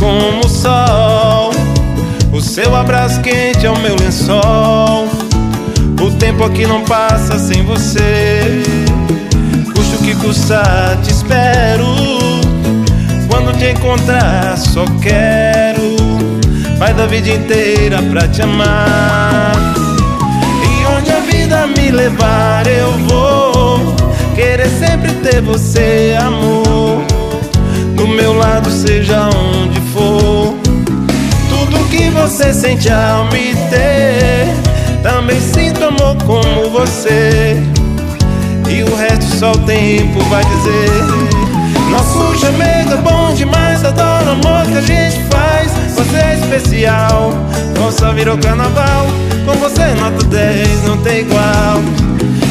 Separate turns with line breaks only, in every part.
como o sol. O seu abraço quente é o meu lençol. O tempo aqui não passa sem você. Custe que custar, te espero. Quando te encontrar, só quero. Vai da vida inteira pra te amar. E onde a vida me levar, eu vou. Querer sempre ter você, amor. Do meu lado, ser você sente ao me ter. Também sinto amor como você. E o resto só o tempo vai dizer. Nosso chamego é bom demais, adoro o amor que a gente faz. Você é especial, nossa virou carnaval. Com você nota 10, não tem igual.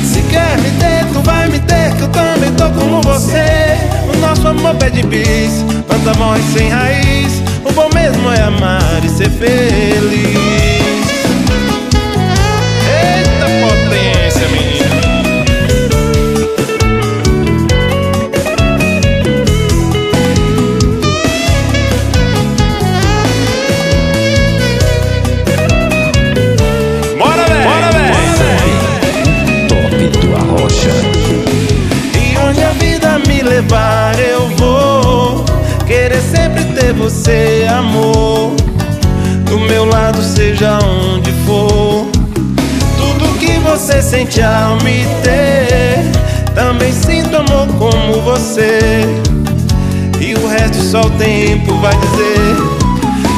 Se quer me ter, tu vai me ter, que eu também tô como você. O nosso amor pede bis, planta morre sem raiz. O bom mesmo amar e ser feliz. Eita potência, menina. Bora, velho! Bora, velho!
Top do Arrocha.
E onde a vida me levar, você, amor. Do meu lado, seja onde for. Tudo que você sente ao me ter, também sinto amor como você. E o resto só o tempo vai dizer.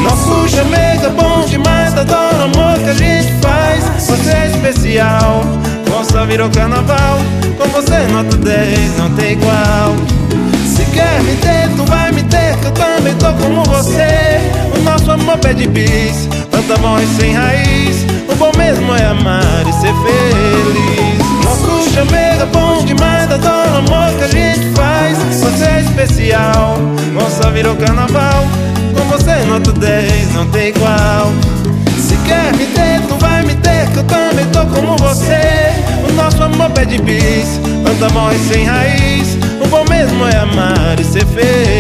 Nosso chamego é bom demais, adoro o amor que a gente faz. Você é especial, nossa virou carnaval. Com você nota 10, não tem igual. Amor pede bis, planta morre sem raiz. O bom mesmo é amar e ser feliz. Nosso chamego é bom demais, adoro o amor que a gente faz. Você é especial, nossa virou carnaval. Com você nota 10, não tem igual. Se quer me ter, tu vai me ter, que eu também tô como você. O nosso amor pede bis, planta morre sem raiz. O bom mesmo é amar e ser feliz.